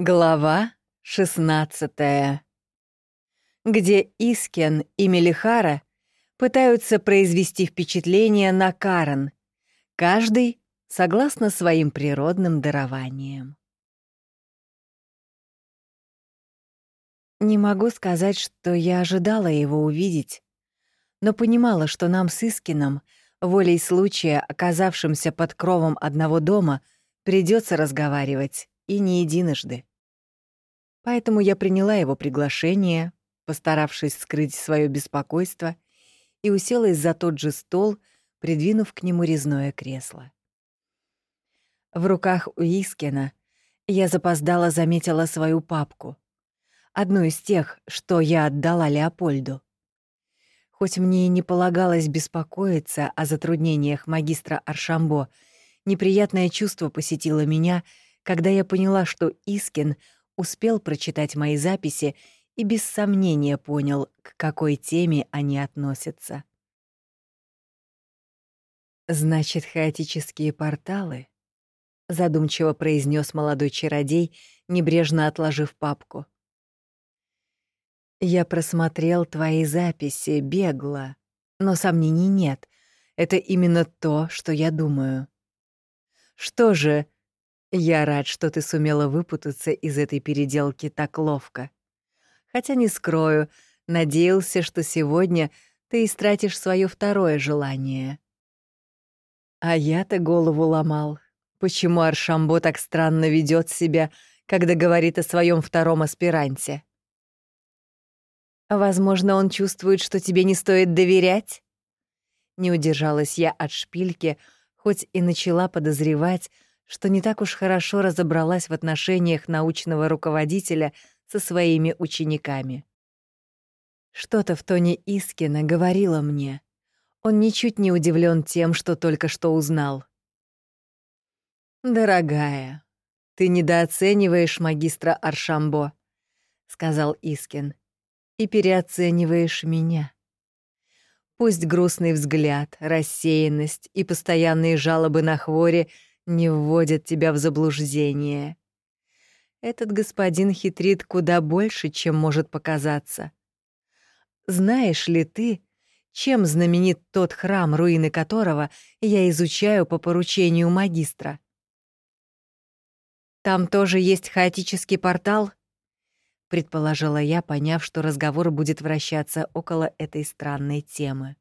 Глава 16 Где Искен и Мелихара пытаются произвести впечатление на Карен, каждый согласно своим природным дарованиям. Не могу сказать, что я ожидала его увидеть, но понимала, что нам с Искином, волей случая, оказавшимся под кровом одного дома, придется разговаривать, и не единожды. Поэтому я приняла его приглашение, постаравшись скрыть свое беспокойство, и уселась за тот же стол, придвинув к нему резное кресло. В руках у Искена я запоздала заметила свою папку, одну из тех, что я отдала Леопольду. Хоть мне и не полагалось беспокоиться о затруднениях магистра Аршамбо, неприятное чувство посетило меня, когда я поняла, что Искин — успел прочитать мои записи и без сомнения понял, к какой теме они относятся. «Значит, хаотические порталы?» — задумчиво произнес молодой чародей, небрежно отложив папку. «Я просмотрел твои записи бегло, но сомнений нет. Это именно то, что я думаю. Что же, я рад, что ты сумела выпутаться из этой переделки так ловко. Хотя не скрою, надеялся, что сегодня ты истратишь свое второе желание. А я-то голову ломал. Почему Аршамбо так странно ведет себя, когда говорит о своем втором аспиранте? Возможно, он чувствует, что тебе не стоит доверять? Не удержалась я от шпильки, хоть и начала подозревать, что не так уж хорошо разобралась в отношениях научного руководителя со своими учениками. Что-то в тоне Искина говорило мне. Он ничуть не удивлен тем, что только что узнал. «Дорогая, ты недооцениваешь магистра Аршамбо», — сказал Искин, — «и переоцениваешь меня». Пусть грустный взгляд, рассеянность и постоянные жалобы на хвори — не вводят тебя в заблуждение. Этот господин хитрит куда больше, чем может показаться. Знаешь ли ты, чем знаменит тот храм, руины которого я изучаю по поручению магистра? Там тоже есть хаотический портал? предположила я, поняв, что разговор будет вращаться около этой странной темы.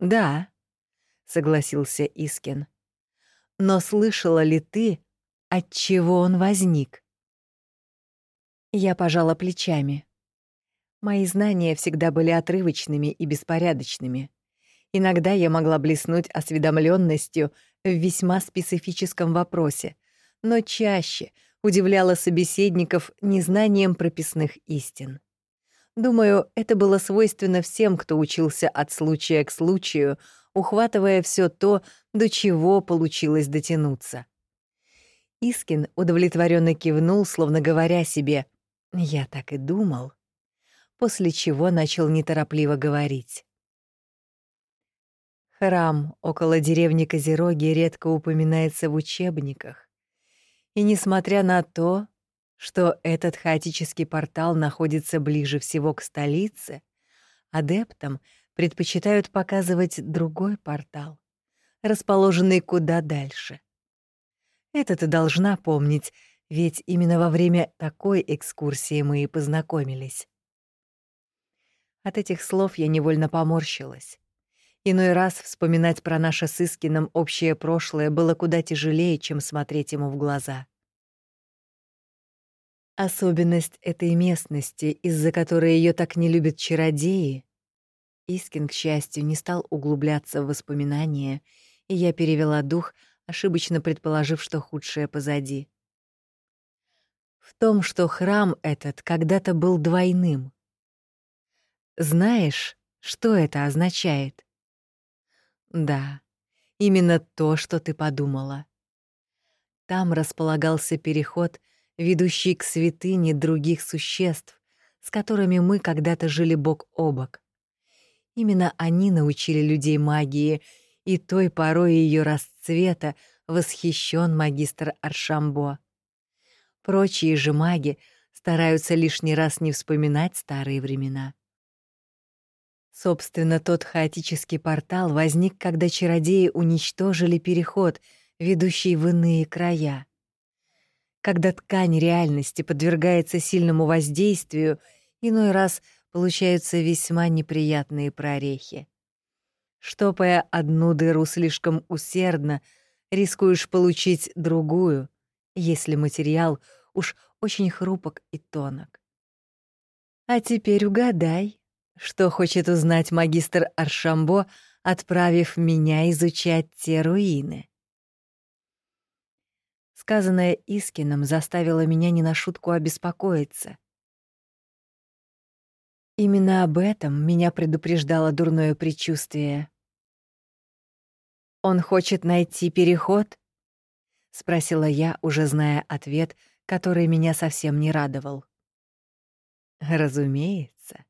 Да, согласился Искин. Но слышала ли ты, от чего он возник? Я пожала плечами. Мои знания всегда были отрывочными и беспорядочными. Иногда я могла блеснуть осведомленностью в весьма специфическом вопросе, но чаще удивляла собеседников незнанием прописных истин. Думаю, это было свойственно всем, кто учился от случая к случаю, ухватывая все то, до чего получилось дотянуться. Искин удовлетворенно кивнул, словно говоря себе «Я так и думал», после чего начал неторопливо говорить. Храм около деревни Козероги редко упоминается в учебниках. И несмотря на то, что этот хаотический портал находится ближе всего к столице, адептам предпочитают показывать другой портал, расположенный куда дальше. Это ты должна помнить, ведь именно во время такой экскурсии мы и познакомились. От этих слов я невольно поморщилась. Иной раз вспоминать про наше с Искином общее прошлое было куда тяжелее, чем смотреть ему в глаза. Особенность этой местности, из-за которой ее так не любят чародеи, Искин, к счастью, не стал углубляться в воспоминания, и я перевела дух, ошибочно предположив, что худшее позади. В том, что храм этот когда-то был двойным. Знаешь, что это означает? Да, именно то, что ты подумала. Там располагался переход, ведущий к святыне других существ, с которыми мы когда-то жили бок о бок. Именно они научили людей магии, и той порой ее расцвета восхищен магистр Аршамбо. Прочие же маги стараются лишний раз не вспоминать старые времена. Собственно, тот хаотический портал возник, когда чародеи уничтожили переход, ведущий в иные края. Когда ткань реальности подвергается сильному воздействию, иной раз получаются весьма неприятные прорехи. Штопая одну дыру слишком усердно, рискуешь получить другую, если материал уж очень хрупок и тонок. А теперь угадай, что хочет узнать магистр Аршамбо, отправив меня изучать те руины. Сказанное Искином заставило меня не на шутку обеспокоиться. Именно об этом меня предупреждало дурное предчувствие. «Он хочет найти переход?» — спросила я, уже зная ответ, который меня совсем не радовал. «Разумеется.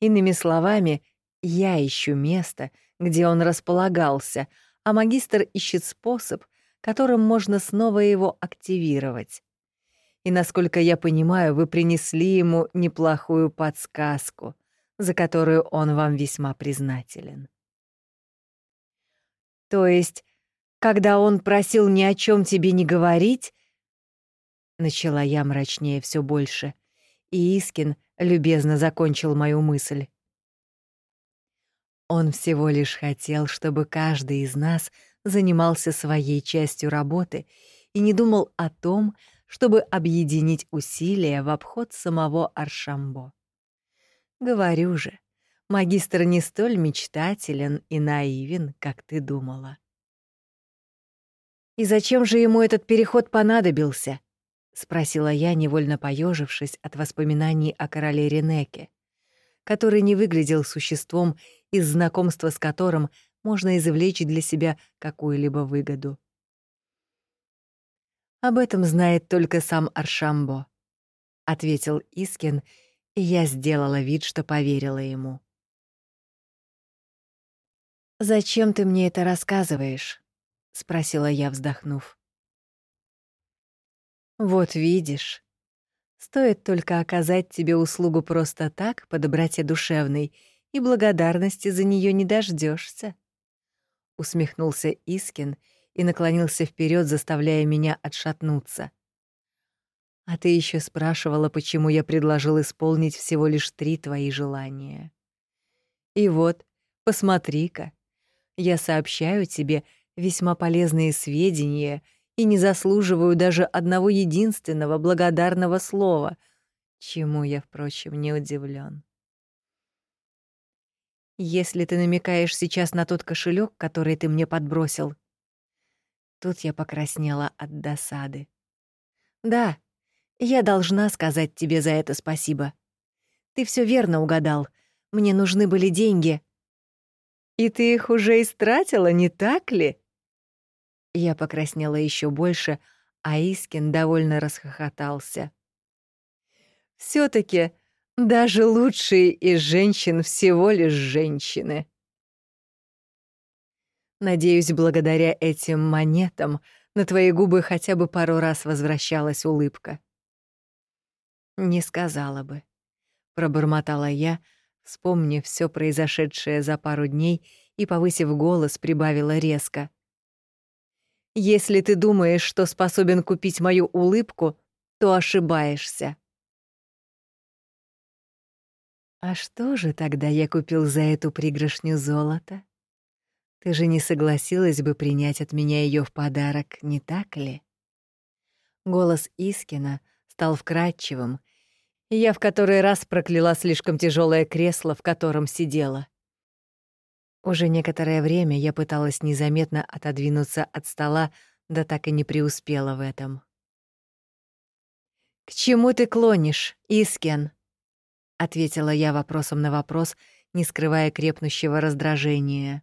Иными словами, я ищу место, где он располагался, а магистр ищет способ, которым можно снова его активировать. И, насколько я понимаю, вы принесли ему неплохую подсказку, за которую он вам весьма признателен. То есть, когда он просил ни о чем тебе не говорить, начала я мрачнее все больше, и Искин любезно закончил мою мысль. Он всего лишь хотел, чтобы каждый из нас занимался своей частью работы и не думал о том, чтобы объединить усилия в обход самого Аршамбо. Говорю же, магистр не столь мечтателен и наивен, как ты думала. «И зачем же ему этот переход понадобился?» — спросила я, невольно поежившись от воспоминаний о короле Ренеке, который не выглядел существом, из знакомства с которым можно извлечь для себя какую-либо выгоду. Об этом знает только сам Аршамбо, ответил Искин, и я сделала вид, что поверила ему. Зачем ты мне это рассказываешь? спросила я, вздохнув. Вот видишь, стоит только оказать тебе услугу просто так, по доброте душевной, и благодарности за нее не дождешься. Усмехнулся Искин и наклонился вперед, заставляя меня отшатнуться. А ты еще спрашивала, почему я предложил исполнить всего лишь три твои желания. И вот, посмотри-ка, я сообщаю тебе весьма полезные сведения и не заслуживаю даже одного единственного благодарного слова, чему я, впрочем, не удивлен. Если ты намекаешь сейчас на тот кошелек, который ты мне подбросил, Тут я покраснела от досады. Да, я должна сказать тебе за это спасибо. Ты все верно угадал. Мне нужны были деньги. И ты их уже истратила, не так ли? Я покраснела еще больше, а Искин довольно расхохотался. все таки даже лучшие из женщин всего лишь женщины. Надеюсь, благодаря этим монетам на твои губы хотя бы пару раз возвращалась улыбка. Не сказала бы, пробормотала я, вспомнив все произошедшее за пару дней и повысив голос, прибавила резко. Если ты думаешь, что способен купить мою улыбку, то ошибаешься. А что же тогда я купил за эту пригоршню золота? Ты же не согласилась бы принять от меня ее в подарок, не так ли? Голос Искина стал вкрадчивым, и я в который раз прокляла слишком тяжелое кресло, в котором сидела. Уже некоторое время я пыталась незаметно отодвинуться от стола, да так и не преуспела в этом. «К чему ты клонишь, Искен?» — ответила я вопросом на вопрос, не скрывая крепнущего раздражения.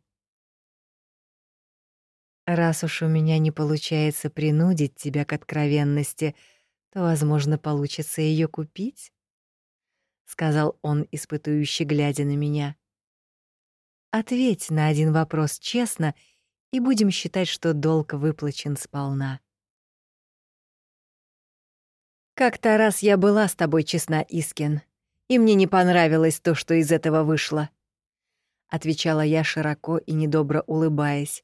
Раз уж у меня не получается принудить тебя к откровенности, то, возможно, получится ее купить, сказал он, испытующе глядя на меня. Ответь на один вопрос честно, и будем считать, что долг выплачен сполна. Как-то раз я была с тобой честна, Искин, и мне не понравилось то, что из этого вышло. Отвечала я широко и недобро улыбаясь.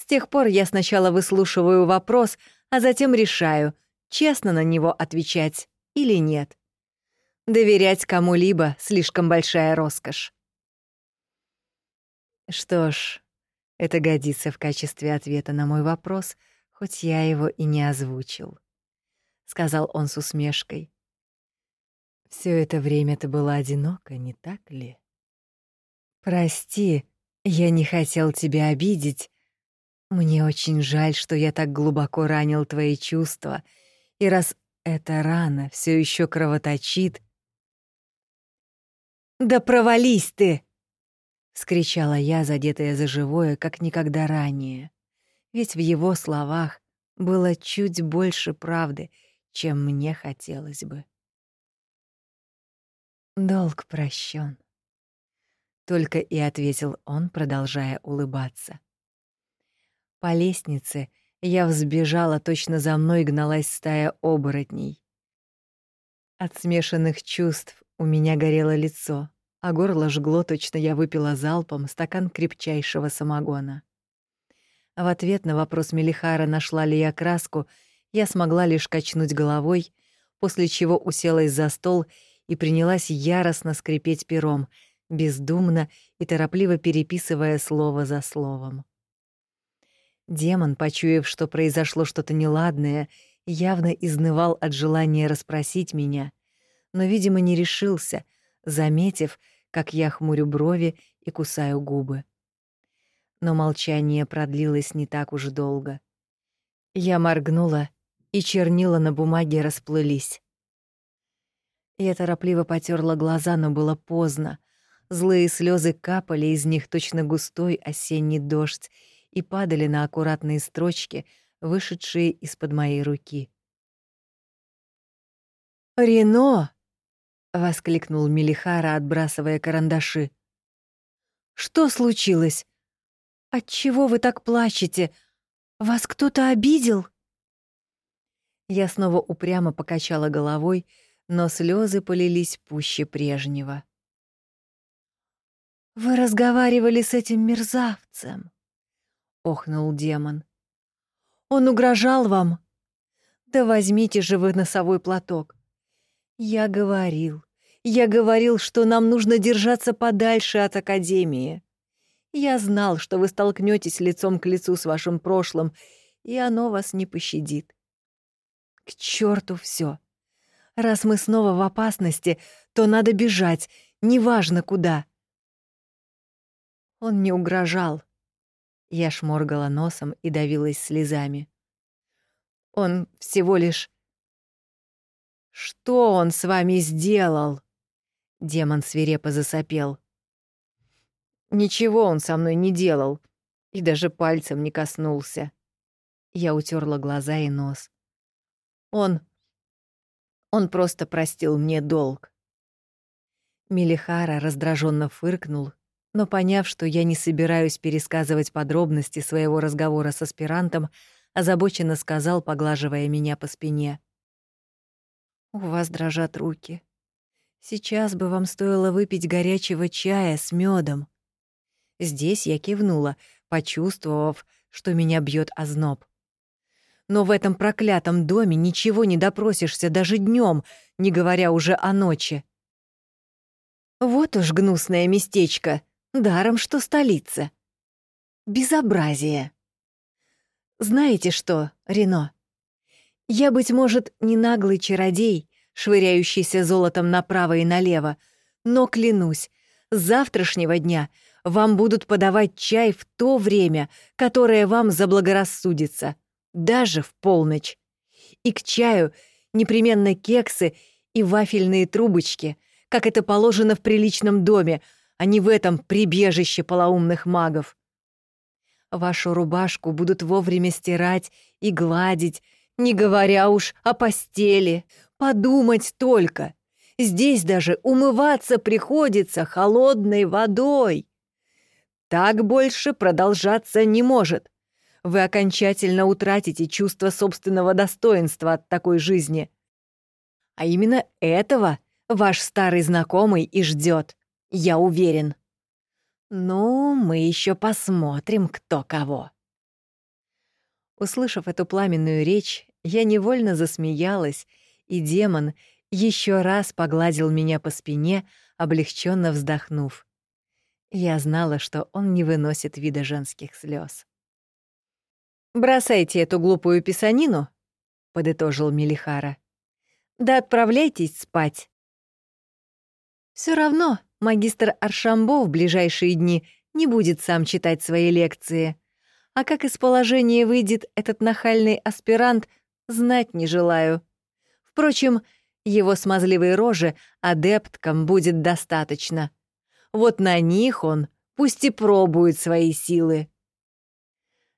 С тех пор я сначала выслушиваю вопрос, а затем решаю, честно на него отвечать или нет. Доверять кому-либо — слишком большая роскошь. Что ж, это годится в качестве ответа на мой вопрос, хоть я его и не озвучил, — сказал он с усмешкой. Все это время ты была одинока, не так ли? Прости, я не хотел тебя обидеть. Мне очень жаль, что я так глубоко ранил твои чувства, и раз эта рана все еще кровоточит, «Да провались ты!» — скричала я, задетая за живое, как никогда ранее. Ведь в его словах было чуть больше правды, чем мне хотелось бы. «Долг прощен», — только и ответил он, продолжая улыбаться. По лестнице я взбежала, точно за мной гналась стая оборотней. От смешанных чувств у меня горело лицо, а горло жгло, точно я выпила залпом стакан крепчайшего самогона. В ответ на вопрос Мелихара, нашла ли я краску, я смогла лишь качнуть головой, после чего уселась за стол и принялась яростно скрипеть пером, бездумно и торопливо переписывая слово за словом. Демон, почуяв, что произошло что-то неладное, явно изнывал от желания расспросить меня, но, видимо, не решился, заметив, как я хмурю брови и кусаю губы. Но молчание продлилось не так уж долго. Я моргнула, и чернила на бумаге расплылись. Я торопливо потерла глаза, но было поздно. Злые слезы капали из них точно густой осенний дождь и падали на аккуратные строчки, вышедшие из-под моей руки. «Рено!» — воскликнул Мелихара, отбрасывая карандаши. «Что случилось? Отчего вы так плачете? Вас кто-то обидел?» Я снова упрямо покачала головой, но слезы полились пуще прежнего. «Вы разговаривали с этим мерзавцем», — охнул демон. «Он угрожал вам? Да возьмите же вы носовой платок. Я говорил, я говорил, что нам нужно держаться подальше от Академии. Я знал, что вы столкнетесь лицом к лицу с вашим прошлым, и оно вас не пощадит. К черту все. Раз мы снова в опасности, то надо бежать, неважно куда. Он не угрожал. Я шморгала носом и давилась слезами. Он всего лишь «Что он с вами сделал?» Демон свирепо засопел. «Ничего он со мной не делал и даже пальцем не коснулся». Я утерла глаза и нос. «Он... он просто простил мне долг». Мелихара раздраженно фыркнул, но, поняв, что я не собираюсь пересказывать подробности своего разговора с аспирантом, озабоченно сказал, поглаживая меня по спине. У вас дрожат руки. Сейчас бы вам стоило выпить горячего чая с медом. Здесь я кивнула, почувствовав, что меня бьет озноб. Но в этом проклятом доме ничего не допросишься даже днем, не говоря уже о ночи. Вот уж гнусное местечко, даром что столица. Безобразие. Знаете что, Рено? Я, быть может, не наглый чародей, швыряющийся золотом направо и налево, но клянусь, с завтрашнего дня вам будут подавать чай в то время, которое вам заблагорассудится, даже в полночь. И к чаю непременно кексы и вафельные трубочки, как это положено в приличном доме, а не в этом прибежище полоумных магов. Вашу рубашку будут вовремя стирать и гладить, не говоря уж о постели. Подумать только. Здесь даже умываться приходится холодной водой. Так больше продолжаться не может. Вы окончательно утратите чувство собственного достоинства от такой жизни. А именно этого ваш старый знакомый и ждет, я уверен. Ну, мы еще посмотрим, кто кого. Услышав эту пламенную речь, я невольно засмеялась, и демон еще раз погладил меня по спине, облегченно вздохнув. Я знала, что он не выносит вида женских слез. «Бросайте эту глупую писанину», — подытожил Мелихара. «Да отправляйтесь спать». Все равно магистр Аршамбо в ближайшие дни не будет сам читать свои лекции. А как из положения выйдет этот нахальный аспирант, знать не желаю. Впрочем, его смазливой рожи адепткам будет достаточно. Вот на них он пусть и пробует свои силы.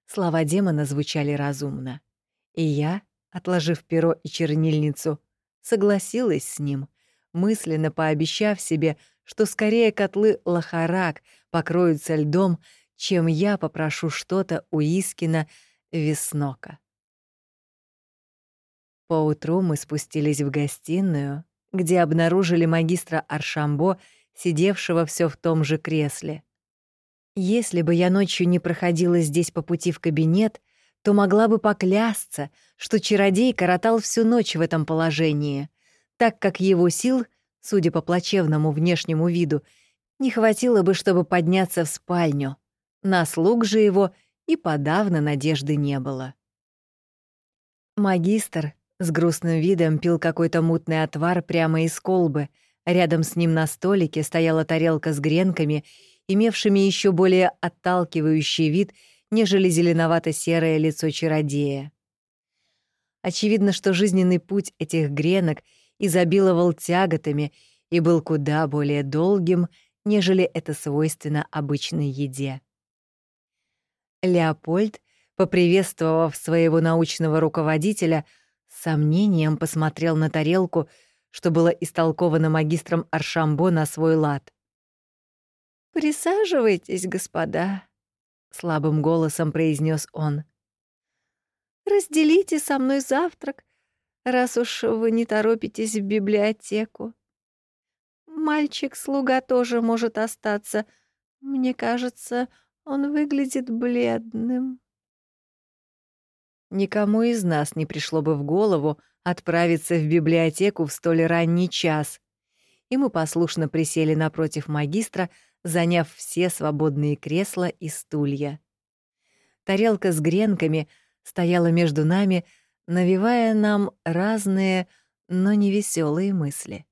Слова демона звучали разумно. И я, отложив перо и чернильницу, согласилась с ним, мысленно пообещав себе, что скорее котлы Лохарак покроются льдом, чем я попрошу что-то у Искина Веснока. Поутру мы спустились в гостиную, где обнаружили магистра Аршамбо, сидевшего все в том же кресле. Если бы я ночью не проходила здесь по пути в кабинет, то могла бы поклясться, что чародей коротал всю ночь в этом положении, так как его сил, судя по плачевному внешнему виду, не хватило бы, чтобы подняться в спальню. На слуг же его и подавно надежды не было. Магистр, с грустным видом пил какой-то мутный отвар прямо из колбы. Рядом с ним на столике стояла тарелка с гренками, имевшими еще более отталкивающий вид, нежели зеленовато-серое лицо чародея. Очевидно, что жизненный путь этих гренок изобиловал тяготами и был куда более долгим, нежели это свойственно обычной еде. Леопольд, поприветствовав своего научного руководителя, — сомнением посмотрел на тарелку, что было истолковано магистром Аршамбо на свой лад. «Присаживайтесь, господа», — слабым голосом произнес он. «Разделите со мной завтрак, раз уж вы не торопитесь в библиотеку. Мальчик-слуга тоже может остаться. Мне кажется, он выглядит бледным». Никому из нас не пришло бы в голову отправиться в библиотеку в столь ранний час. И мы послушно присели напротив магистра, заняв все свободные кресла и стулья. Тарелка с гренками стояла между нами, навевая нам разные, но не веселые мысли.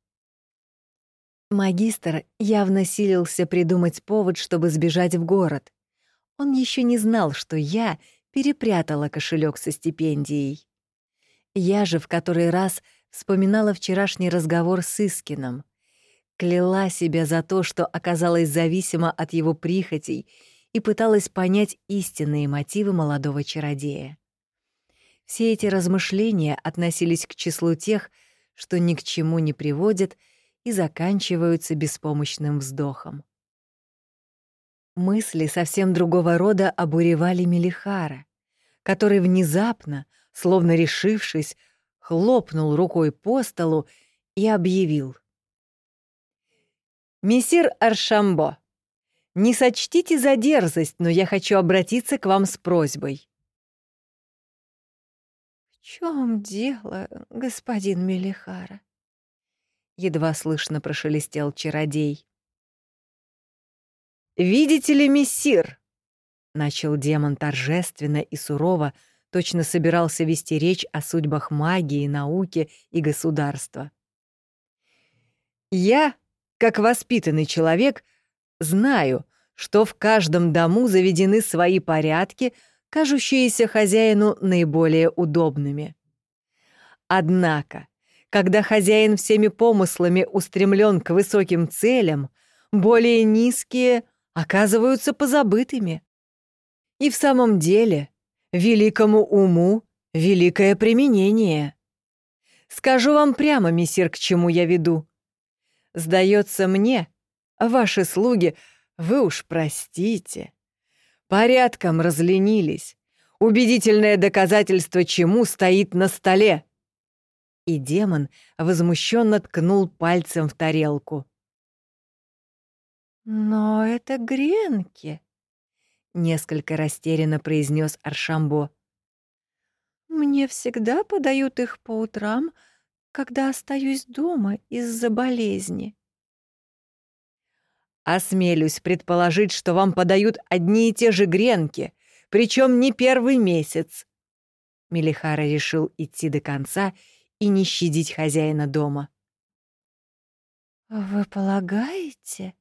Магистр явно силился придумать повод, чтобы сбежать в город. Он еще не знал, что я перепрятала кошелек со стипендией. Я же в который раз вспоминала вчерашний разговор с Искином. Кляла себя за то, что оказалась зависима от его прихотей и пыталась понять истинные мотивы молодого чародея. Все эти размышления относились к числу тех, что ни к чему не приводят и заканчиваются беспомощным вздохом. Мысли совсем другого рода обуревали Мелихара, который внезапно, словно решившись, хлопнул рукой по столу и объявил. «Мессир Аршамбо, не сочтите за дерзость, но я хочу обратиться к вам с просьбой». «В чем дело, господин Мелихара?» Едва слышно прошелестел чародей. «Видите ли, мессир?» — начал демон торжественно и сурово, точно собирался вести речь о судьбах магии, науки и государства. «Я, как воспитанный человек, знаю, что в каждом дому заведены свои порядки, кажущиеся хозяину наиболее удобными. Однако, когда хозяин всеми помыслами устремлен к высоким целям, более низкие оказываются позабытыми. И в самом деле, великому уму великое применение. Скажу вам прямо, мессир, к чему я веду. Сдается мне, ваши слуги, вы уж простите, порядком разленились. Убедительное доказательство чему стоит на столе. И демон возмущенно ткнул пальцем в тарелку. «Но это гренки», — несколько растерянно произнес Аршамбо. «Мне всегда подают их по утрам, когда остаюсь дома из-за болезни». «Осмелюсь предположить, что вам подают одни и те же гренки, причем не первый месяц». Мелихара решил идти до конца и не щадить хозяина дома. «Вы полагаете?»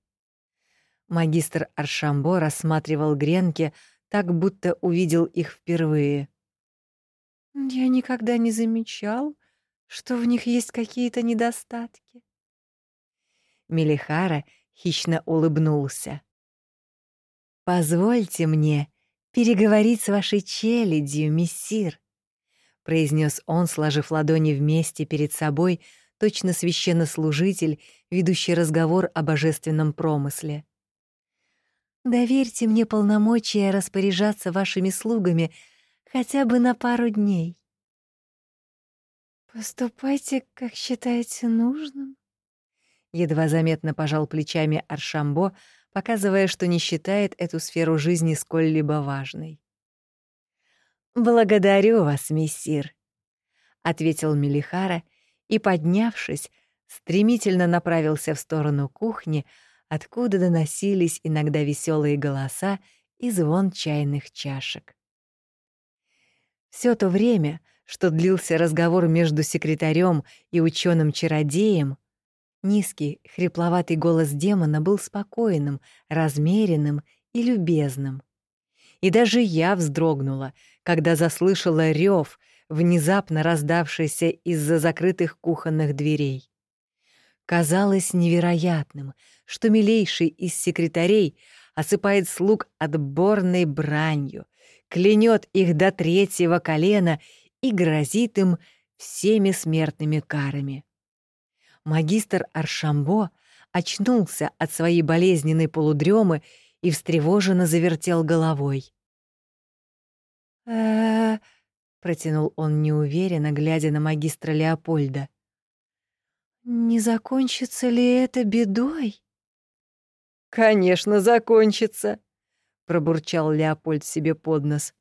Магистр Аршамбо рассматривал гренки, так будто увидел их впервые. «Я никогда не замечал, что в них есть какие-то недостатки». Мелихара хищно улыбнулся. «Позвольте мне переговорить с вашей челядью, мессир», — произнес он, сложив ладони вместе перед собой, точно священнослужитель, ведущий разговор о божественном промысле. Доверьте мне полномочия распоряжаться вашими слугами хотя бы на пару дней. Поступайте, как считаете нужным. Едва заметно пожал плечами Аршамбо, показывая, что не считает эту сферу жизни сколь-либо важной. «Благодарю вас, мессир», — ответил Мелихара и, поднявшись, стремительно направился в сторону кухни, откуда доносились иногда веселые голоса и звон чайных чашек. Все то время, что длился разговор между секретарем и ученым чародеем низкий, хрипловатый голос демона был спокойным, размеренным и любезным. И даже я вздрогнула, когда заслышала рев, внезапно раздавшийся из-за закрытых кухонных дверей. Казалось невероятным, что милейший из секретарей осыпает слуг отборной бранью, клянет их до третьего колена и грозит им всеми смертными карами. Магистр Аршамбо очнулся от своей болезненной полудремы и встревоженно завертел головой. э протянул он неуверенно, глядя на магистра Леопольда. Не закончится ли это бедой? Конечно, закончится, пробурчал Леопольд себе под нос.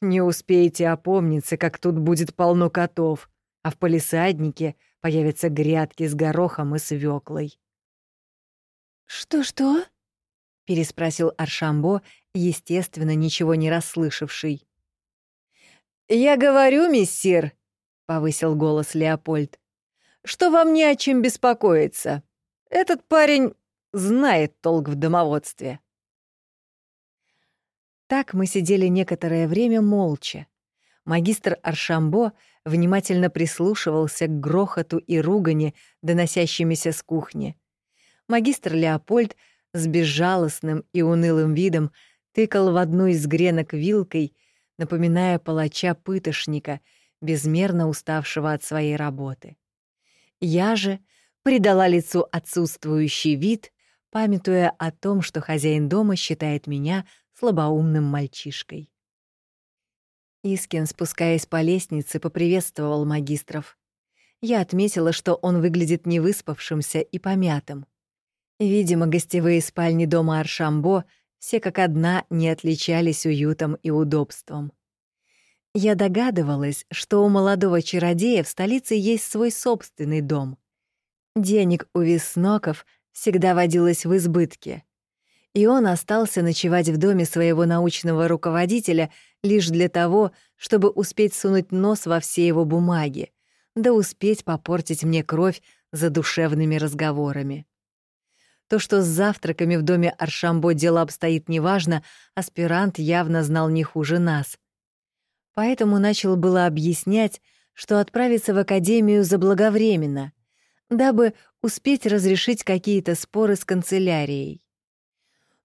Не успеете опомниться, как тут будет полно котов, а в полисаднике появятся грядки с горохом и свеклой. Что-что? переспросил Аршамбо, естественно, ничего не расслышавший. «Я говорю, миссир», — повысил голос Леопольд, что вам не о чем беспокоиться. Этот парень знает толк в домоводстве. Так мы сидели некоторое время молча. Магистр Аршамбо внимательно прислушивался к грохоту и ругани, доносящимися с кухни. Магистр Леопольд с безжалостным и унылым видом тыкал в одну из гренок вилкой, напоминая палача-пытошника, безмерно уставшего от своей работы. Я же придала лицу отсутствующий вид, памятуя о том, что хозяин дома считает меня слабоумным мальчишкой. Искин, спускаясь по лестнице, поприветствовал магистров. Я отметила, что он выглядит невыспавшимся и помятым. Видимо, гостевые спальни дома Аршамбо все как одна не отличались уютом и удобством. Я догадывалась, что у молодого чародея в столице есть свой собственный дом. Денег у Весноков всегда водилось в избытке. И он остался ночевать в доме своего научного руководителя лишь для того, чтобы успеть сунуть нос во все его бумаги, да успеть попортить мне кровь за душевными разговорами. То, что с завтраками в доме Аршамбо дело обстоит неважно, аспирант явно знал не хуже нас — поэтому начал было объяснять, что отправится в академию заблаговременно, дабы успеть разрешить какие-то споры с канцелярией.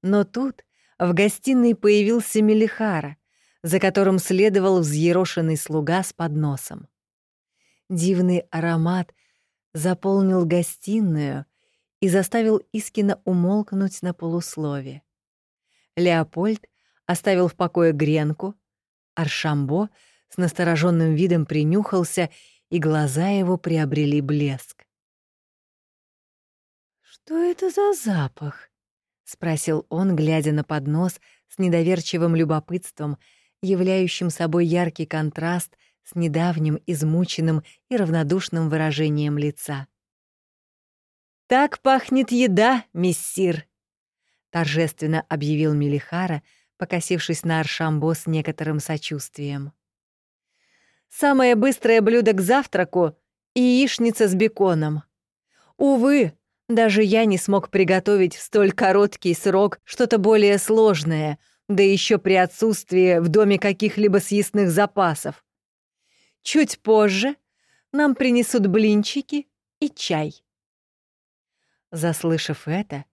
Но тут в гостиной появился Мелихара, за которым следовал взъерошенный слуга с подносом. Дивный аромат заполнил гостиную и заставил Искина умолкнуть на полуслове. Леопольд оставил в покое гренку, Аршамбо с настороженным видом принюхался и глаза его приобрели блеск. «Что это за запах?» — спросил он, глядя на поднос с недоверчивым любопытством, являющим собой яркий контраст с недавним измученным и равнодушным выражением лица. «Так пахнет еда, миссир!» — торжественно объявил Мелихара, покосившись на Аршамбо с некоторым сочувствием. «Самое быстрое блюдо к завтраку — яичница с беконом. Увы, даже я не смог приготовить в столь короткий срок что-то более сложное, да еще при отсутствии в доме каких-либо съестных запасов. Чуть позже нам принесут блинчики и чай. Заслышав это,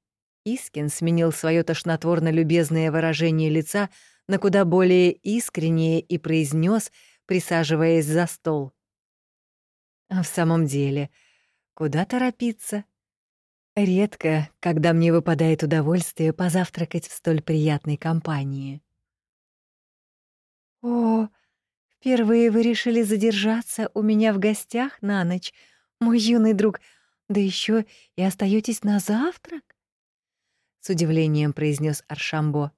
Искин сменил свое тошнотворно-любезное выражение лица на куда более искреннее и произнес, присаживаясь за стол. «А в самом деле, куда торопиться? Редко, когда мне выпадает удовольствие позавтракать в столь приятной компании». «О, впервые вы решили задержаться у меня в гостях на ночь, мой юный друг, да еще и остаетесь на завтрак?» с удивлением произнес Аршамбо.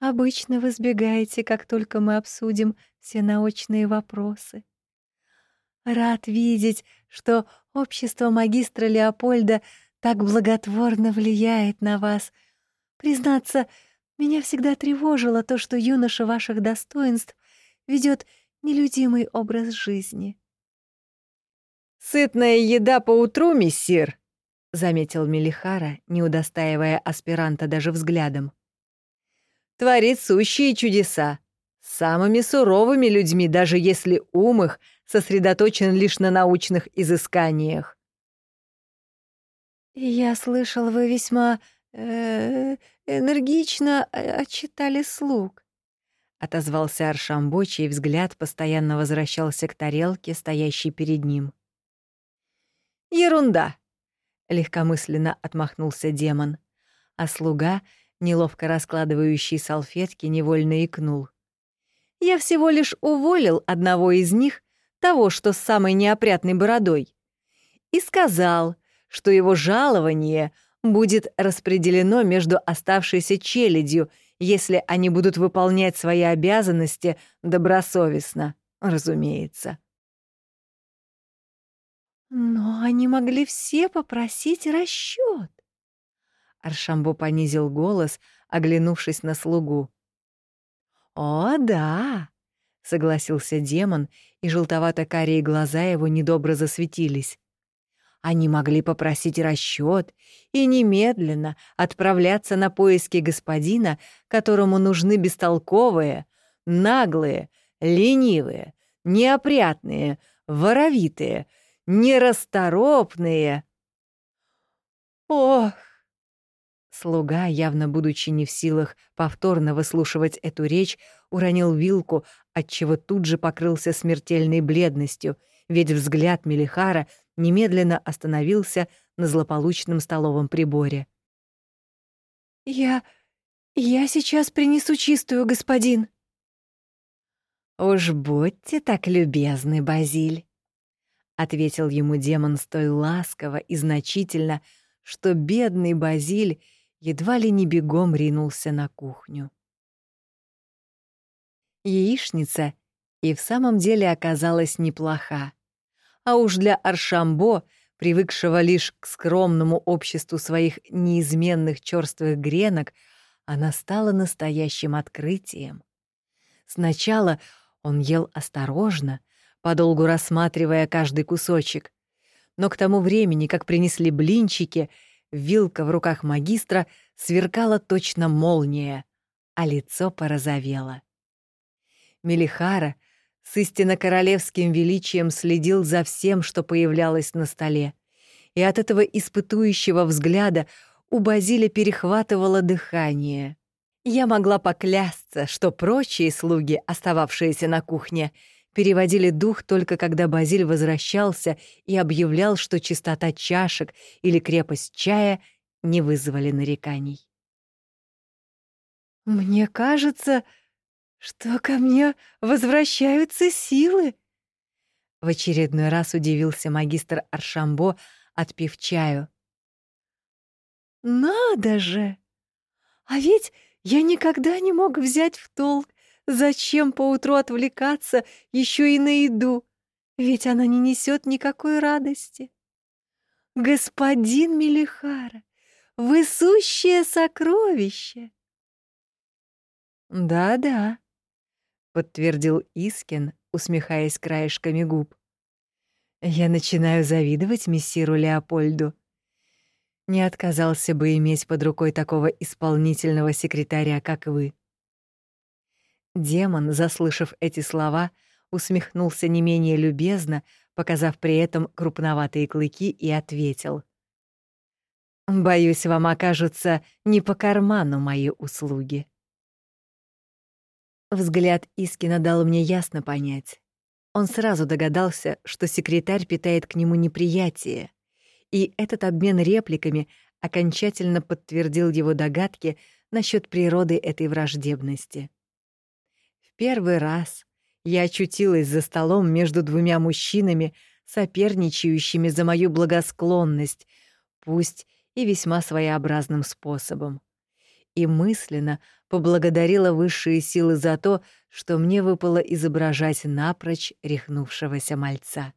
Обычно вы сбегаете, как только мы обсудим все научные вопросы. Рад видеть, что общество магистра Леопольда так благотворно влияет на вас. Признаться, меня всегда тревожило то, что юноша ваших достоинств ведет нелюдимый образ жизни. «Сытная еда по утру, мессир!» заметил Мелихара, не удостаивая аспиранта даже взглядом. Творит сущие чудеса. Самыми суровыми людьми, даже если ум их сосредоточен лишь на научных изысканиях. «Я слышал, вы весьма э, энергично отчитали слуг», — отозвался Аршамбо, чей взгляд постоянно возвращался к тарелке, стоящей перед ним. «Ерунда», — легкомысленно отмахнулся демон, а слуга, неловко раскладывающий салфетки, невольно икнул. «Я всего лишь уволил одного из них, того, что с самой неопрятной бородой, и сказал, что его жалование будет распределено между оставшейся челядью, если они будут выполнять свои обязанности добросовестно, разумеется. Но они могли все попросить расчет. Аршамбо понизил голос, оглянувшись на слугу. «О, да!» — согласился демон, и желтовато-карие глаза его недобро засветились. Они могли попросить расчет и немедленно отправляться на поиски господина, которому нужны бестолковые, наглые, ленивые, неопрятные, воровитые, нерасторопные. Ох! Слуга, явно будучи не в силах повторно выслушивать эту речь, уронил вилку, отчего тут же покрылся смертельной бледностью, ведь взгляд Мелихара немедленно остановился на злополучном столовом приборе. «Я... я сейчас принесу чистую, господин». «Уж будьте так любезны, Базиль», — ответил ему демон столь ласково и значительно, что бедный Базиль едва ли не бегом ринулся на кухню. Яичница и в самом деле оказалась неплоха. А уж для Аршамбо, привыкшего лишь к скромному обществу своих неизменных черствых гренок, она стала настоящим открытием. Сначала он ел осторожно, подолгу рассматривая каждый кусочек. Но к тому времени, как принесли блинчики, вилка в руках магистра сверкала точно молния, а лицо порозовело. Мелихара с истинно королевским величием следил за всем, что появлялось на столе, и от этого испытующего взгляда у Базиля перехватывало дыхание. Я могла поклясться, что прочие слуги, остававшиеся на кухне, — переводили дух только когда Базиль возвращался и объявлял, что чистота чашек или крепость чая не вызвали нареканий. «Мне кажется, что ко мне возвращаются силы», — В очередной раз удивился магистр Аршамбо, отпив чаю. «Надо же! А ведь я никогда не мог взять в толк, зачем поутру отвлекаться еще и на еду, ведь она не несет никакой радости. Господин Мелихара, вы сущее сокровище!» «Да-да», — подтвердил Искин, усмехаясь краешками губ. «Я начинаю завидовать мессиру Леопольду. Не отказался бы иметь под рукой такого исполнительного секретаря, как вы». Демон, заслышав эти слова, усмехнулся не менее любезно, показав при этом крупноватые клыки, и ответил. «Боюсь, вам окажутся не по карману мои услуги». Взгляд Искина дал мне ясно понять. Он сразу догадался, что секретарь питает к нему неприятие, и этот обмен репликами окончательно подтвердил его догадки насчет природы этой враждебности. Первый раз я очутилась за столом между двумя мужчинами, соперничающими за мою благосклонность, пусть и весьма своеобразным способом и мысленно поблагодарила высшие силы за то, что мне выпало изображать напрочь рехнувшегося мальца.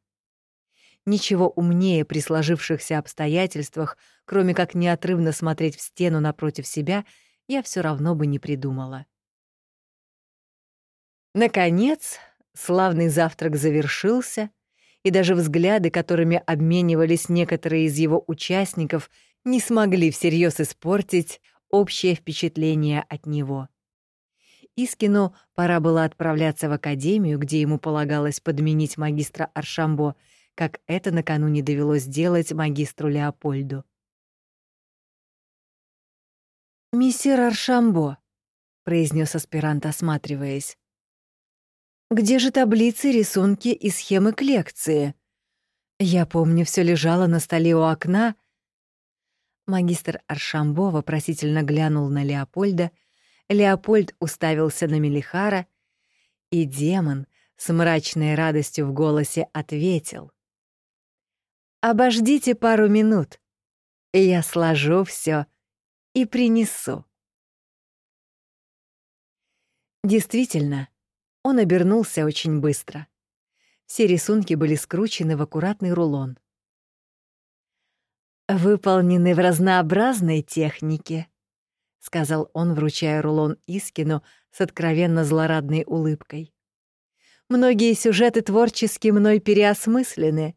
Ничего умнее при сложившихся обстоятельствах, кроме как неотрывно смотреть в стену напротив себя, я все равно бы не придумала. Наконец, славный завтрак завершился, и даже взгляды, которыми обменивались некоторые из его участников, не смогли всерьез испортить общее впечатление от него. Искину пора было отправляться в академию, где ему полагалось подменить магистра Аршамбо, как это накануне довелось делать магистру Леопольду. «Миссир Аршамбо», — произнес аспирант, осматриваясь. «Где же таблицы, рисунки и схемы к лекции? Я помню, все лежало на столе у окна, — Магистр Аршамбо вопросительно глянул на Леопольда, Леопольд уставился на Мелихара, и демон с мрачной радостью в голосе ответил. «Обождите пару минут, я сложу все и принесу». Действительно, он обернулся очень быстро. Все рисунки были скручены в аккуратный рулон выполнены в разнообразной технике», — сказал он, вручая рулон Искину с откровенно злорадной улыбкой. «Многие сюжеты творчески мной переосмыслены,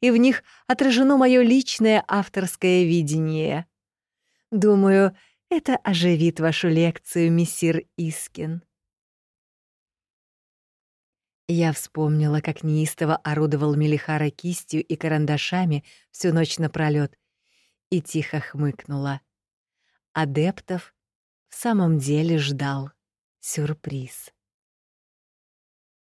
и в них отражено мое личное авторское видение. Думаю, это оживит вашу лекцию, мессир Искин». Я вспомнила, как неистово орудовал Мелихара кистью и карандашами всю ночь напролёт, и тихо хмыкнула. Адептов в самом деле ждал сюрприз.